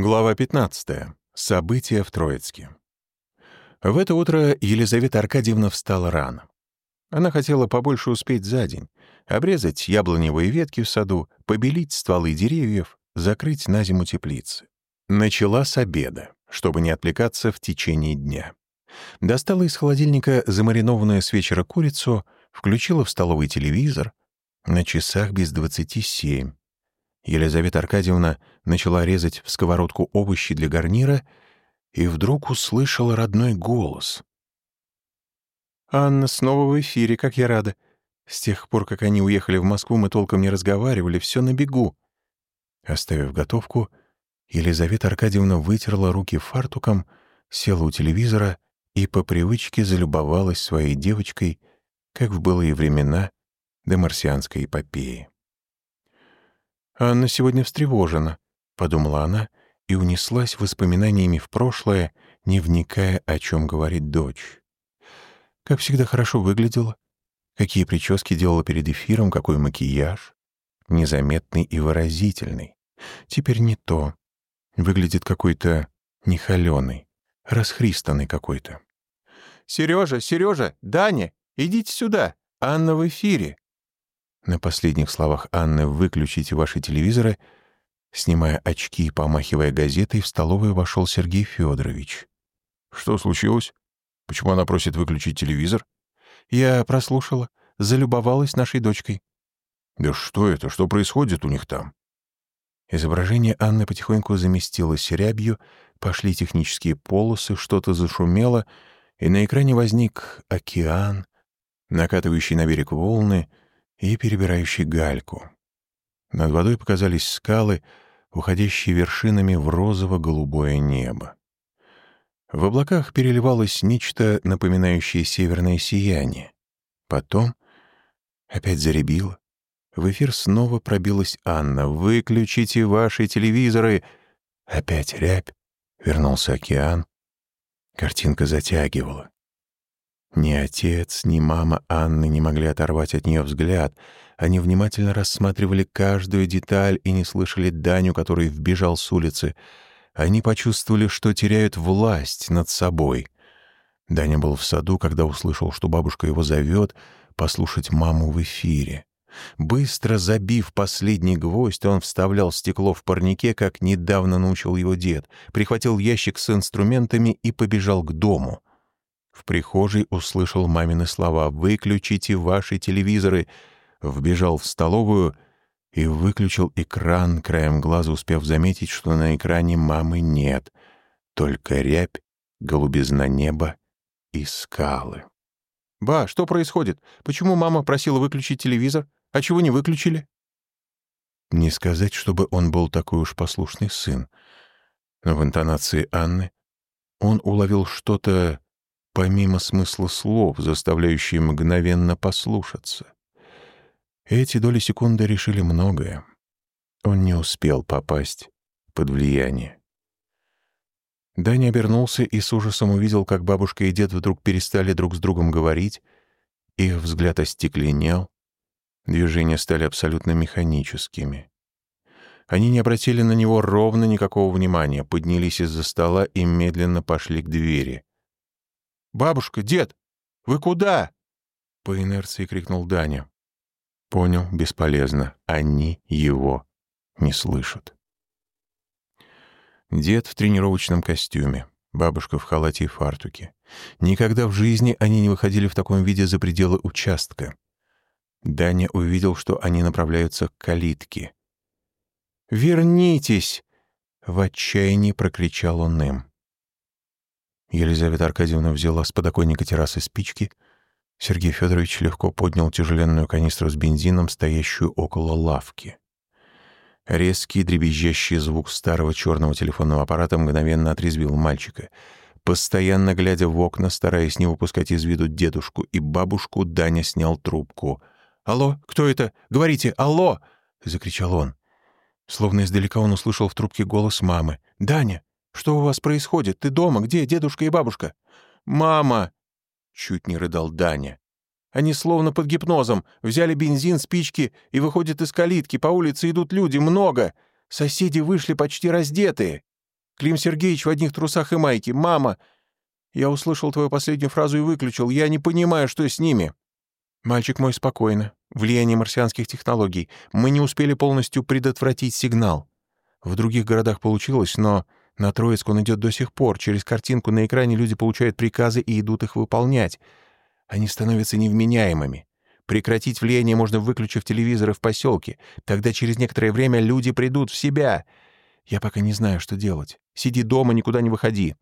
Глава 15. События в Троицке. В это утро Елизавета Аркадьевна встала рано. Она хотела побольше успеть за день, обрезать яблоневые ветки в саду, побелить стволы деревьев, закрыть на зиму теплицы. Начала с обеда, чтобы не отвлекаться в течение дня. Достала из холодильника замаринованную с вечера курицу, включила в столовый телевизор. На часах без двадцати семь. Елизавета Аркадьевна начала резать в сковородку овощи для гарнира и вдруг услышала родной голос. «Анна снова в эфире, как я рада. С тех пор, как они уехали в Москву, мы толком не разговаривали, все на бегу». Оставив готовку, Елизавета Аркадьевна вытерла руки фартуком, села у телевизора и по привычке залюбовалась своей девочкой, как в былые времена до марсианской эпопеи. «Анна сегодня встревожена», — подумала она и унеслась воспоминаниями в прошлое, не вникая, о чем говорит дочь. Как всегда хорошо выглядела, какие прически делала перед эфиром, какой макияж. Незаметный и выразительный. Теперь не то. Выглядит какой-то нехоленый, расхристанный какой-то. «Сережа, Сережа, Даня, идите сюда, Анна в эфире!» На последних словах Анны «выключите ваши телевизоры», снимая очки и помахивая газетой, в столовую вошел Сергей Федорович. «Что случилось? Почему она просит выключить телевизор?» «Я прослушала, залюбовалась нашей дочкой». «Да что это? Что происходит у них там?» Изображение Анны потихоньку заместилось рябью, пошли технические полосы, что-то зашумело, и на экране возник океан, накатывающий на берег волны — и перебирающий гальку. Над водой показались скалы, уходящие вершинами в розово-голубое небо. В облаках переливалось нечто, напоминающее северное сияние. Потом опять заребило. В эфир снова пробилась Анна. «Выключите ваши телевизоры!» Опять рябь. Вернулся океан. Картинка затягивала. Ни отец, ни мама Анны не могли оторвать от нее взгляд. Они внимательно рассматривали каждую деталь и не слышали Даню, который вбежал с улицы. Они почувствовали, что теряют власть над собой. Даня был в саду, когда услышал, что бабушка его зовет послушать маму в эфире. Быстро забив последний гвоздь, он вставлял стекло в парнике, как недавно научил его дед, прихватил ящик с инструментами и побежал к дому — в прихожей услышал мамины слова «Выключите ваши телевизоры!» Вбежал в столовую и выключил экран, краем глаза успев заметить, что на экране мамы нет, только рябь, голубизна неба и скалы. «Ба, что происходит? Почему мама просила выключить телевизор? А чего не выключили?» Не сказать, чтобы он был такой уж послушный сын. Но в интонации Анны он уловил что-то помимо смысла слов, заставляющие мгновенно послушаться. Эти доли секунды решили многое. Он не успел попасть под влияние. Даня обернулся и с ужасом увидел, как бабушка и дед вдруг перестали друг с другом говорить, их взгляд остекленел, движения стали абсолютно механическими. Они не обратили на него ровно никакого внимания, поднялись из-за стола и медленно пошли к двери. «Бабушка, дед, вы куда?» По инерции крикнул Даня. Понял, бесполезно. Они его не слышат. Дед в тренировочном костюме, бабушка в халате и фартуке. Никогда в жизни они не выходили в таком виде за пределы участка. Даня увидел, что они направляются к калитке. «Вернитесь!» — в отчаянии прокричал он им. Елизавета Аркадьевна взяла с подоконника террасы спички. Сергей Федорович легко поднял тяжеленную канистру с бензином, стоящую около лавки. Резкий дребезжащий звук старого черного телефонного аппарата мгновенно отрезвил мальчика. Постоянно глядя в окна, стараясь не выпускать из виду дедушку и бабушку, Даня снял трубку. «Алло, кто это? Говорите, алло!» — закричал он. Словно издалека он услышал в трубке голос мамы. «Даня, что у вас происходит? Ты дома? Где дедушка и бабушка?» «Мама!» — чуть не рыдал Даня. «Они словно под гипнозом. Взяли бензин, спички и выходят из калитки. По улице идут люди. Много. Соседи вышли почти раздетые». Клим Сергеевич в одних трусах и майке. Мама! Я услышал твою последнюю фразу и выключил. Я не понимаю, что с ними. Мальчик мой, спокойно. Влияние марсианских технологий. Мы не успели полностью предотвратить сигнал. В других городах получилось, но на Троицк он идет до сих пор. Через картинку на экране люди получают приказы и идут их выполнять. Они становятся невменяемыми. Прекратить влияние можно, выключив телевизоры в поселке. Тогда через некоторое время люди придут в себя. Я пока не знаю, что делать. Сиди дома, никуда не выходи».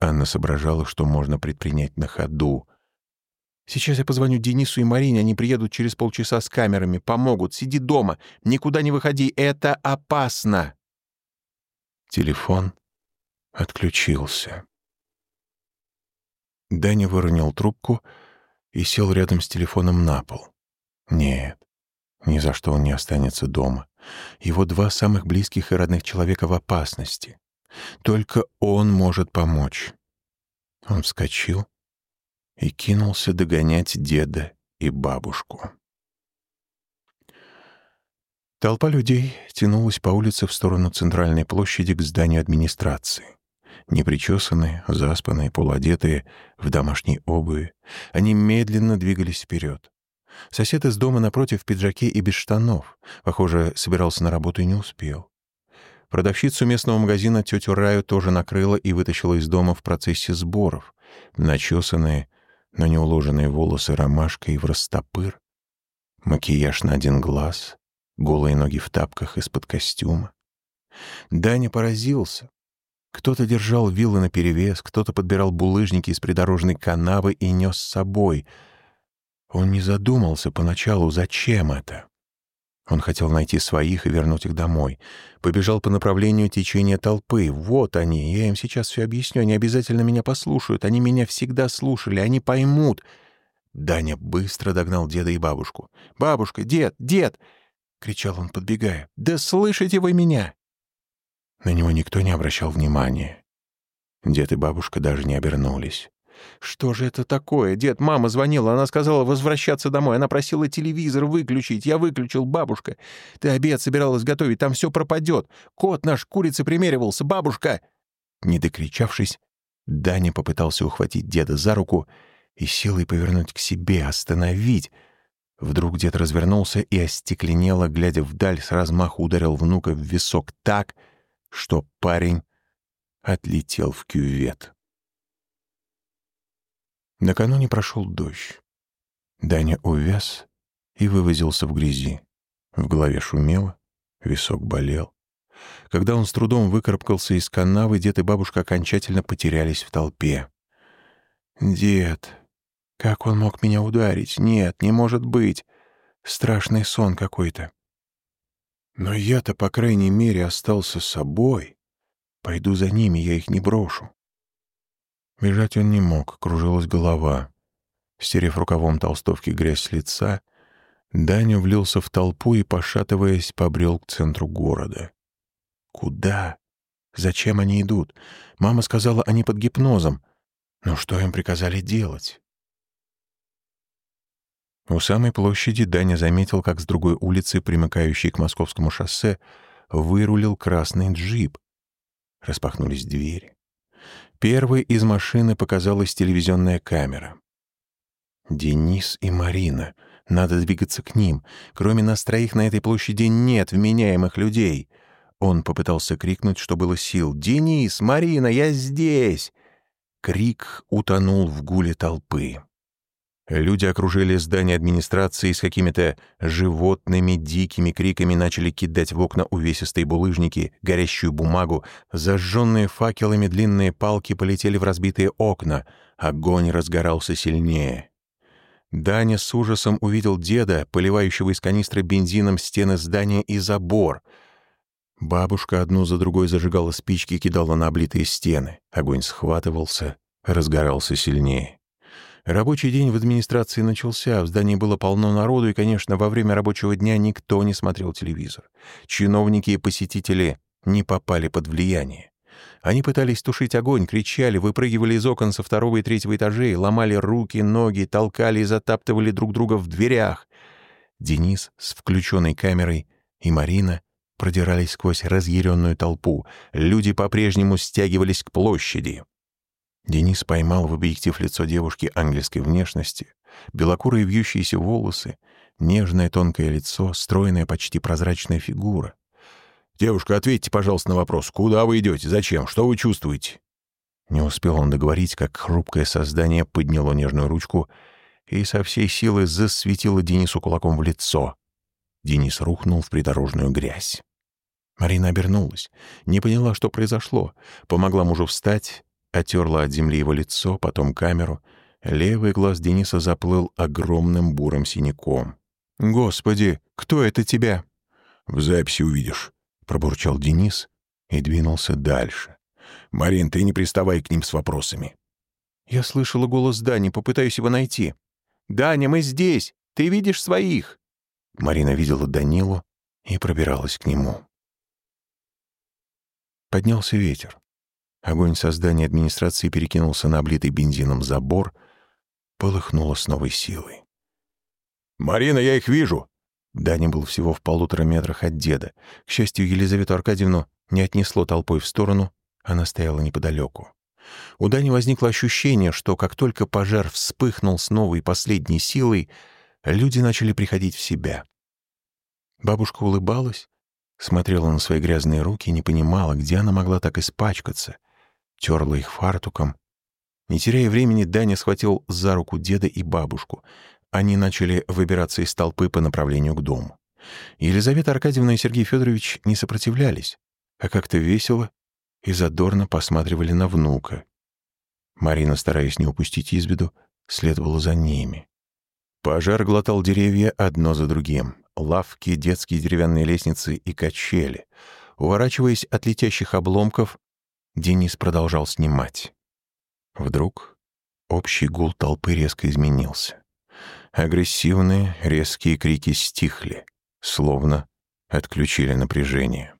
Анна соображала, что можно предпринять на ходу. «Сейчас я позвоню Денису и Марине, они приедут через полчаса с камерами, помогут. Сиди дома, никуда не выходи, это опасно!» Телефон отключился. Даня выронил трубку и сел рядом с телефоном на пол. Нет, ни за что он не останется дома. Его два самых близких и родных человека в опасности. Только он может помочь. Он вскочил и кинулся догонять деда и бабушку. Толпа людей тянулась по улице в сторону центральной площади к зданию администрации. Непричесанные, заспанные, полуодетые, в домашней обуви, они медленно двигались вперед. Сосед из дома напротив в пиджаке и без штанов. Похоже, собирался на работу и не успел. Продавщицу местного магазина тетю Раю тоже накрыла и вытащила из дома в процессе сборов. Начесанные, но не уложенные волосы ромашкой в растопыр, макияж на один глаз, голые ноги в тапках из-под костюма. Даня поразился. Кто-то держал вилы наперевес, кто-то подбирал булыжники из придорожной канавы и нес с собой. Он не задумался поначалу, зачем это. Он хотел найти своих и вернуть их домой. Побежал по направлению течения толпы. Вот они, я им сейчас все объясню, они обязательно меня послушают, они меня всегда слушали, они поймут. Даня быстро догнал деда и бабушку. «Бабушка, дед, дед!» — кричал он, подбегая. «Да слышите вы меня!» На него никто не обращал внимания. Дед и бабушка даже не обернулись. «Что же это такое? Дед, мама звонила, она сказала возвращаться домой. Она просила телевизор выключить. Я выключил, бабушка. Ты обед собиралась готовить, там все пропадет. Кот наш курицы примеривался, бабушка!» Не докричавшись, Даня попытался ухватить деда за руку и силой повернуть к себе, остановить. Вдруг дед развернулся и остекленело, глядя вдаль, с размаху ударил внука в висок так, что парень отлетел в кювет. Накануне прошел дождь. Даня увяз и вывозился в грязи. В голове шумело, висок болел. Когда он с трудом выкарабкался из канавы, дед и бабушка окончательно потерялись в толпе. «Дед, как он мог меня ударить? Нет, не может быть. Страшный сон какой-то. Но я-то, по крайней мере, остался собой. Пойду за ними, я их не брошу. Бежать он не мог, кружилась голова. Стерев рукавом толстовки грязь с лица, Даня влился в толпу и, пошатываясь, побрел к центру города. Куда? Зачем они идут? Мама сказала, они под гипнозом. Но что им приказали делать? У самой площади Даня заметил, как с другой улицы, примыкающей к московскому шоссе, вырулил красный джип. Распахнулись двери. Первой из машины показалась телевизионная камера. Денис и Марина. Надо двигаться к ним. Кроме нас троих на этой площади нет вменяемых людей. Он попытался крикнуть, что было сил. «Денис! Марина! Я здесь!» Крик утонул в гуле толпы. Люди окружили здание администрации с какими-то животными дикими криками начали кидать в окна увесистые булыжники, горящую бумагу, зажженные факелами длинные палки полетели в разбитые окна. Огонь разгорался сильнее. Даня с ужасом увидел деда, поливающего из канистры бензином стены здания и забор. Бабушка одну за другой зажигала спички и кидала на облитые стены. Огонь схватывался, разгорался сильнее. Рабочий день в администрации начался, в здании было полно народу, и, конечно, во время рабочего дня никто не смотрел телевизор. Чиновники и посетители не попали под влияние. Они пытались тушить огонь, кричали, выпрыгивали из окон со второго и третьего этажей, ломали руки, ноги, толкали и затаптывали друг друга в дверях. Денис с включенной камерой и Марина продирались сквозь разъяренную толпу. Люди по-прежнему стягивались к площади. Денис поймал в объектив лицо девушки ангельской внешности, белокурые вьющиеся волосы, нежное тонкое лицо, стройная почти прозрачная фигура. «Девушка, ответьте, пожалуйста, на вопрос. Куда вы идете? Зачем? Что вы чувствуете?» Не успел он договорить, как хрупкое создание подняло нежную ручку и со всей силы засветило Денису кулаком в лицо. Денис рухнул в придорожную грязь. Марина обернулась, не поняла, что произошло, помогла мужу встать, отерла от земли его лицо, потом камеру. Левый глаз Дениса заплыл огромным бурым синяком. «Господи, кто это тебя?» «В записи увидишь», — пробурчал Денис и двинулся дальше. «Марин, ты не приставай к ним с вопросами». «Я слышала голос Дани, попытаюсь его найти». «Даня, мы здесь! Ты видишь своих!» Марина видела Данилу и пробиралась к нему. Поднялся ветер. Огонь со здания администрации перекинулся на облитый бензином забор, полыхнуло с новой силой. «Марина, я их вижу!» Даня был всего в полутора метрах от деда. К счастью, Елизавету Аркадьевну не отнесло толпой в сторону, она стояла неподалеку. У Дани возникло ощущение, что как только пожар вспыхнул с новой последней силой, люди начали приходить в себя. Бабушка улыбалась, смотрела на свои грязные руки и не понимала, где она могла так испачкаться, терла их фартуком. Не теряя времени, Даня схватил за руку деда и бабушку. Они начали выбираться из толпы по направлению к дому. Елизавета Аркадьевна и Сергей Федорович не сопротивлялись, а как-то весело и задорно посматривали на внука. Марина, стараясь не упустить из виду, следовала за ними. Пожар глотал деревья одно за другим. Лавки, детские деревянные лестницы и качели. Уворачиваясь от летящих обломков, Денис продолжал снимать. Вдруг общий гул толпы резко изменился. Агрессивные, резкие крики стихли, словно отключили напряжение.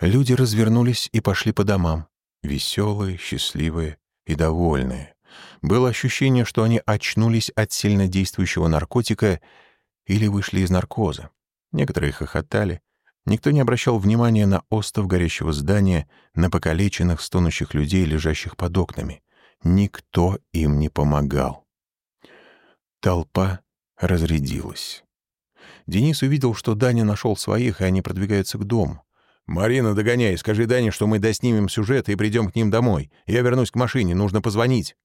Люди развернулись и пошли по домам, веселые, счастливые и довольные. Было ощущение, что они очнулись от сильнодействующего наркотика или вышли из наркоза. Некоторые хохотали. Никто не обращал внимания на остов горящего здания, на покалеченных, стонущих людей, лежащих под окнами. Никто им не помогал. Толпа разрядилась. Денис увидел, что Даня нашел своих, и они продвигаются к дому. «Марина, догоняй, скажи Дане, что мы доснимем сюжет и придем к ним домой. Я вернусь к машине, нужно позвонить».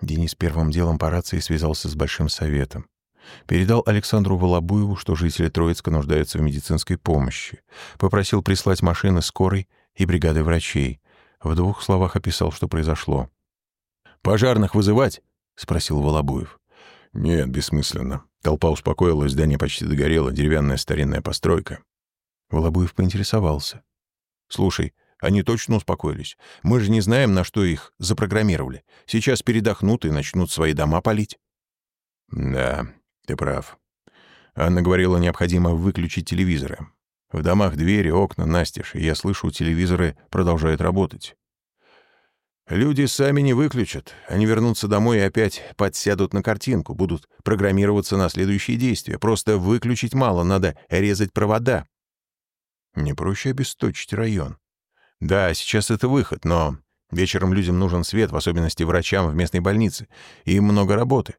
Денис первым делом по рации связался с Большим Советом. Передал Александру Волобуеву, что жители Троицка нуждаются в медицинской помощи. Попросил прислать машины скорой и бригады врачей. В двух словах описал, что произошло. «Пожарных вызывать?» — спросил Волобуев. «Нет, бессмысленно. Толпа успокоилась, здание почти догорело, деревянная старинная постройка. Волобуев поинтересовался. «Слушай, они точно успокоились. Мы же не знаем, на что их запрограммировали. Сейчас передохнут и начнут свои дома палить». «Да, ты прав. Анна говорила, необходимо выключить телевизоры. В домах двери, окна, настежь, и я слышу, телевизоры продолжают работать. Люди сами не выключат. Они вернутся домой и опять подсядут на картинку, будут программироваться на следующие действия. Просто выключить мало, надо резать провода. Не проще обесточить район. Да, сейчас это выход, но вечером людям нужен свет, в особенности врачам в местной больнице. Им много работы.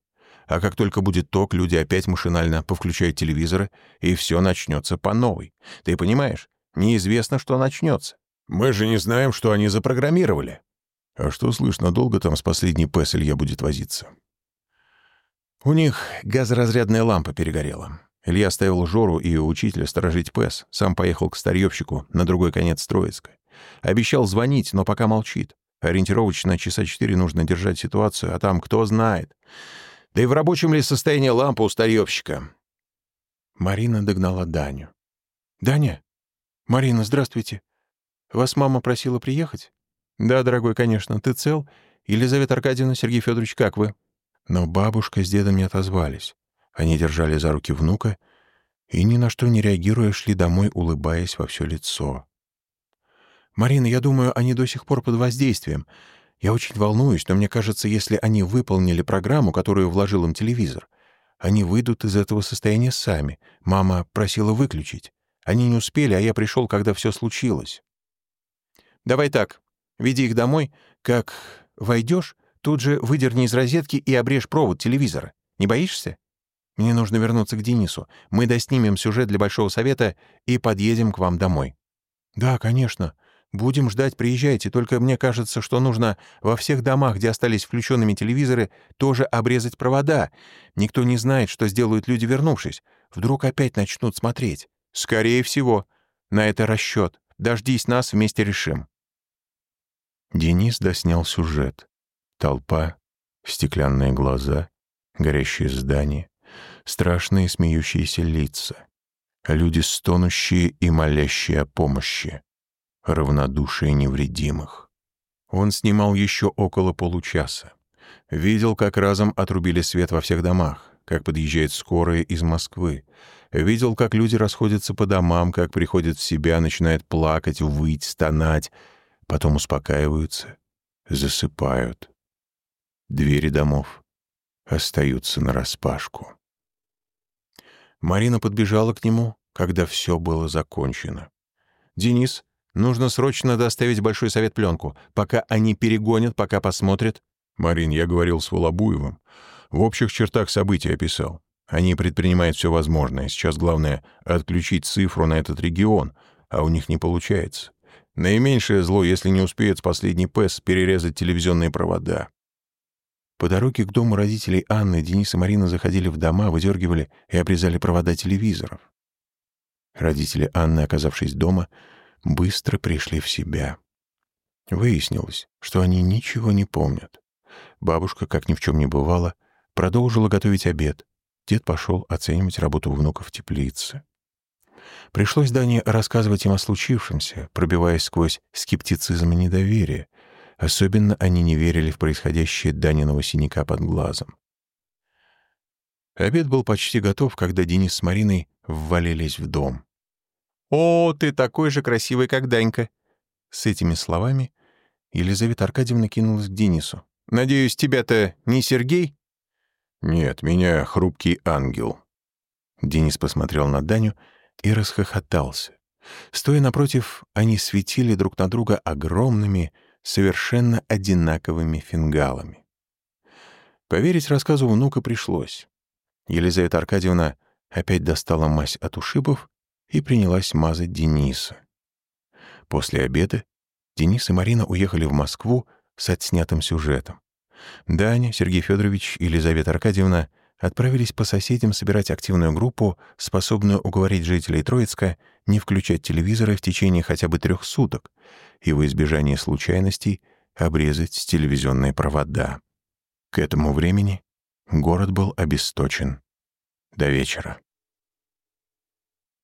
А как только будет ток, люди опять машинально повключают телевизоры, и все начнется по новой. Ты понимаешь? Неизвестно, что начнется. Мы же не знаем, что они запрограммировали. А что слышно, долго там с последней ПЭС Илья будет возиться? У них газоразрядная лампа перегорела. Илья оставил Жору и учителя сторожить ПЭС, сам поехал к старьевщику на другой конец Троицка. Обещал звонить, но пока молчит. Ориентировочно часа четыре нужно держать ситуацию, а там кто знает. Да и в рабочем ли состоянии лампа у старьевщика? Марина догнала Даню. «Даня? Марина, здравствуйте. Вас мама просила приехать?» «Да, дорогой, конечно. Ты цел? Елизавета Аркадьевна, Сергей Федорович, как вы?» Но бабушка с дедом не отозвались. Они держали за руки внука и, ни на что не реагируя, шли домой, улыбаясь во все лицо. «Марина, я думаю, они до сих пор под воздействием. Я очень волнуюсь, но мне кажется, если они выполнили программу, которую вложил им телевизор, они выйдут из этого состояния сами. Мама просила выключить. Они не успели, а я пришел, когда все случилось. Давай так, веди их домой. Как войдешь, тут же выдерни из розетки и обрежь провод телевизора. Не боишься? Мне нужно вернуться к Денису. Мы доснимем сюжет для Большого Совета и подъедем к вам домой. Да, конечно. Будем ждать, приезжайте. Только мне кажется, что нужно во всех домах, где остались включенными телевизоры, тоже обрезать провода. Никто не знает, что сделают люди, вернувшись. Вдруг опять начнут смотреть. Скорее всего. На это расчет. Дождись нас, вместе решим. Денис доснял сюжет. Толпа, стеклянные глаза, горящие здания, страшные смеющиеся лица, люди стонущие и молящие о помощи равнодушие невредимых. Он снимал еще около получаса. Видел, как разом отрубили свет во всех домах, как подъезжает скорая из Москвы. Видел, как люди расходятся по домам, как приходят в себя, начинают плакать, выть, стонать, потом успокаиваются, засыпают. Двери домов остаются нараспашку. Марина подбежала к нему, когда все было закончено. «Денис, Нужно срочно доставить Большой Совет пленку. Пока они перегонят, пока посмотрят. Марин, я говорил с Волобуевым. В общих чертах событий описал. Они предпринимают все возможное. Сейчас главное — отключить цифру на этот регион, а у них не получается. Наименьшее зло, если не успеют с последней ПЭС перерезать телевизионные провода. По дороге к дому родителей Анны Денис и Марина заходили в дома, выдергивали и обрезали провода телевизоров. Родители Анны, оказавшись дома, быстро пришли в себя. Выяснилось, что они ничего не помнят. Бабушка, как ни в чем не бывало, продолжила готовить обед. Дед пошел оценивать работу внуков в теплице. Пришлось Дане рассказывать им о случившемся, пробиваясь сквозь скептицизм и недоверие. Особенно они не верили в происходящее Даниного синяка под глазом. Обед был почти готов, когда Денис с Мариной ввалились в дом. «О, ты такой же красивый, как Данька!» С этими словами Елизавета Аркадьевна кинулась к Денису. «Надеюсь, тебя-то не Сергей?» «Нет, меня хрупкий ангел». Денис посмотрел на Даню и расхохотался. Стоя напротив, они светили друг на друга огромными, совершенно одинаковыми фингалами. Поверить рассказу внука пришлось. Елизавета Аркадьевна опять достала мазь от ушибов и принялась мазать Дениса. После обеда Денис и Марина уехали в Москву с отснятым сюжетом. Даня, Сергей Федорович и Елизавета Аркадьевна отправились по соседям собирать активную группу, способную уговорить жителей Троицка не включать телевизоры в течение хотя бы трех суток и во избежание случайностей обрезать телевизионные провода. К этому времени город был обесточен до вечера.